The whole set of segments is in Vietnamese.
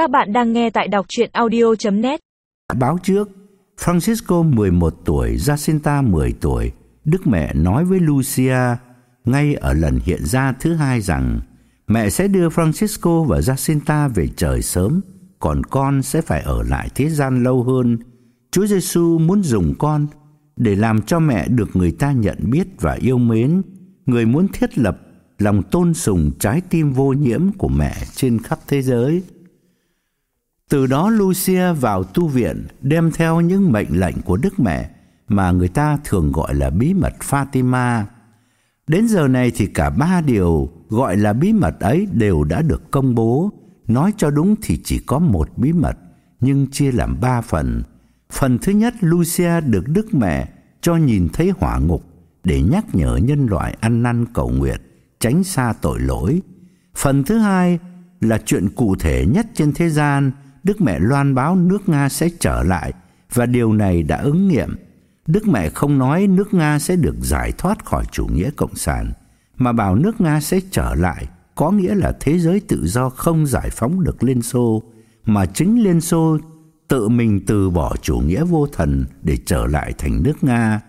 Các bạn đang nghe tại đọc chuyện audio.net Báo trước, Francisco 11 tuổi, Jacinta 10 tuổi, Đức mẹ nói với Lucia ngay ở lần hiện ra thứ hai rằng mẹ sẽ đưa Francisco và Jacinta về trời sớm, còn con sẽ phải ở lại thế gian lâu hơn. Chúa Giêsu muốn dùng con để làm cho mẹ được người ta nhận biết và yêu mến. Người muốn thiết lập lòng tôn sùng trái tim vô nhiễm của mẹ trên khắp thế giới. Từ đó Lucia vào tu viện đem theo những mệnh lệnh của Đức Mẹ mà người ta thường gọi là bí mật Fatima. Đến giờ này thì cả ba điều gọi là bí mật ấy đều đã được công bố. Nói cho đúng thì chỉ có một bí mật nhưng chia làm ba phần. Phần thứ nhất Lucia được Đức Mẹ cho nhìn thấy hỏa ngục để nhắc nhở nhân loại ăn năn cầu nguyện, tránh xa tội lỗi. Phần thứ hai là chuyện cụ thể nhất trên thế gian, Đức Mẹ loan báo nước Nga sẽ trở lại và điều này đã ứng nghiệm. Đức Mẹ không nói nước Nga sẽ được giải thoát khỏi chủ nghĩa cộng sản, mà bảo nước Nga sẽ trở lại, có nghĩa là thế giới tự do không giải phóng được Liên Xô, mà chính Liên Xô tự mình từ bỏ chủ nghĩa vô thần để trở lại thành nước Nga.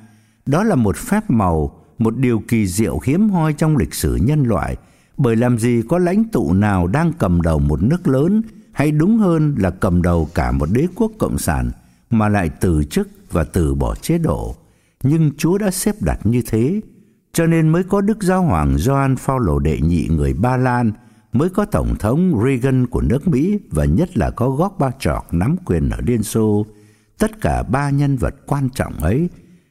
Đó là một phép màu, một điều kỳ diệu hiếm hoi trong lịch sử nhân loại, bởi làm gì có lãnh tụ nào đang cầm đầu một nước lớn hay đúng hơn là cầm đầu cả một đế quốc cộng sản mà lại từ chức và từ bỏ chế độ. Nhưng Chúa đã xếp đặt như thế, cho nên mới có Đức Giáo hoàng Gioan Phaolô đệ nhị người Ba Lan, mới có tổng thống Reagan của nước Mỹ và nhất là có Gorbachev nắm quyền ở Liên Xô. Tất cả ba nhân vật quan trọng ấy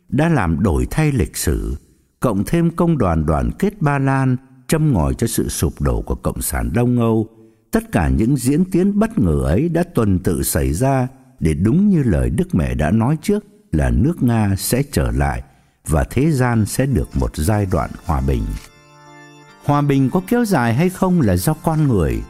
đã làm đổi thay lịch sử, cộng thêm công đoàn đoàn kết Ba Lan châm ngòi cho sự sụp đổ của cộng sản Đông Âu Tất cả những diễn tiến bất ngờ ấy đã tuần tự xảy ra để đúng như lời Đức Mẹ đã nói trước là nước Nga sẽ trở lại và thế gian sẽ được một giai đoạn hòa bình. Hòa bình có kéo dài hay không là do con người.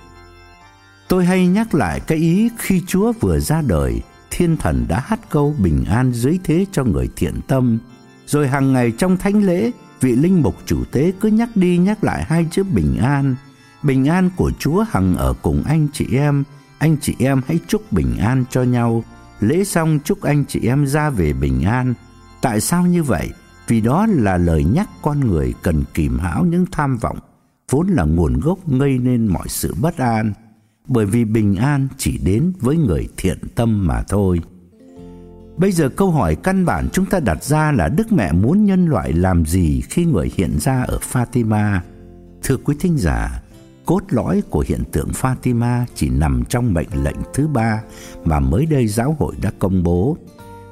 Tôi hay nhắc lại cái ý khi Chúa vừa ra đời, thiên thần đã hát câu bình an dưới thế cho người thiện tâm, rồi hàng ngày trong thánh lễ, vị linh mục chủ tế cứ nhắc đi nhắc lại hai chữ bình an Bình an của Chúa hằng ở cùng anh chị em, anh chị em hãy chúc bình an cho nhau. Lễ xong chúc anh chị em ra về bình an. Tại sao như vậy? Vì đó là lời nhắc con người cần kìm hãm những tham vọng, vốn là nguồn gốc gây nên mọi sự bất an, bởi vì bình an chỉ đến với người thiện tâm mà thôi. Bây giờ câu hỏi căn bản chúng ta đặt ra là Đức Mẹ muốn nhân loại làm gì khi người hiện ra ở Fatima? Thưa quý thính giả, Cốt lõi của hiện tượng Fatima chỉ nằm trong mệnh lệnh thứ ba mà mới đây giáo hội đã công bố.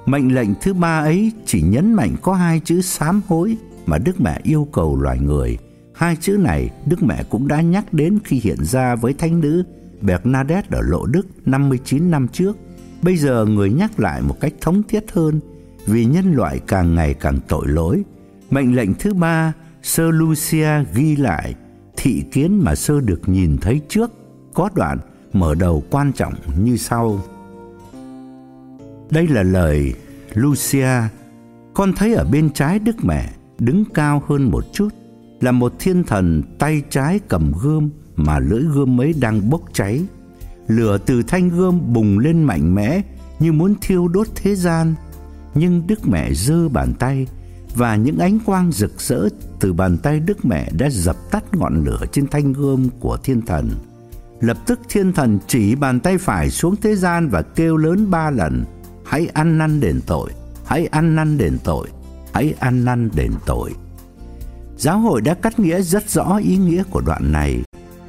Mệnh lệnh thứ ba ấy chỉ nhấn mạnh có hai chữ sám hối mà Đức Mẹ yêu cầu loài người. Hai chữ này Đức Mẹ cũng đã nhắc đến khi hiện ra với thánh nữ Bernadette ở Lộ Đức 59 năm trước. Bây giờ người nhắc lại một cách thống thiết hơn vì nhân loại càng ngày càng tội lỗi. Mệnh lệnh thứ ba, Sơ Lucia ghi lại thị kiến mà sơ được nhìn thấy trước có đoạn mở đầu quan trọng như sau. Đây là lời Lucia, con thấy ở bên trái Đức Mẹ đứng cao hơn một chút là một thiên thần tay trái cầm gươm mà lưỡi gươm ấy đang bốc cháy. Lửa từ thanh gươm bùng lên mạnh mẽ như muốn thiêu đốt thế gian, nhưng Đức Mẹ giơ bàn tay và những ánh quang rực rỡ từ bàn tay Đức Mẹ đã dập tắt ngọn lửa trên thanh gươm của thiên thần. Lập tức thiên thần chỉ bàn tay phải xuống thế gian và kêu lớn ba lần: "Hãy ăn năn đền tội, hãy ăn năn đền tội, hãy ăn năn đền tội." Giáo hội đã cắt nghĩa rất rõ ý nghĩa của đoạn này.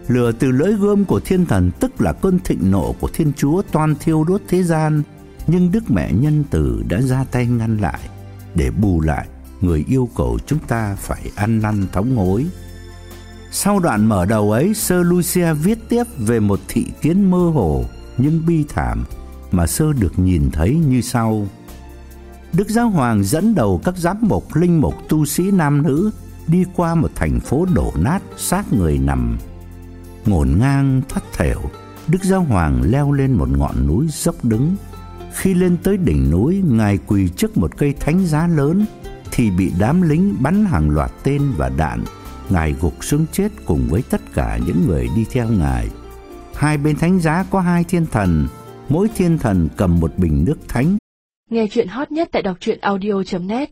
Lửa từ lưỡi gươm của thiên thần tức là cơn thịnh nộ của Thiên Chúa toan thiêu đốt thế gian, nhưng Đức Mẹ nhân từ đã ra tay ngăn lại để bù lại người yêu cầu chúng ta phải ăn năn thống hối. Sau đoạn mở đầu ấy, Sơ Lucia viết tiếp về một thị kiến mơ hồ nhưng bi thảm mà Sơ được nhìn thấy như sau. Đức Giáo Hoàng dẫn đầu các giám mục, linh mục, tu sĩ nam nữ đi qua một thành phố đổ nát xác người nằm. Ngổn ngang thoát thểu, Đức Giáo Hoàng leo lên một ngọn núi dốc đứng. Khi lên tới đỉnh núi, Ngài quỳ trước một cây thánh giá lớn thì bị đám lính bắn hàng loạt tên và đạn, ngài gục xuống chết cùng với tất cả những người đi theo ngài. Hai bên thánh giá có hai thiên thần, mỗi thiên thần cầm một bình nước thánh. Nghe chuyện hot nhất tại đọc truyện audio.net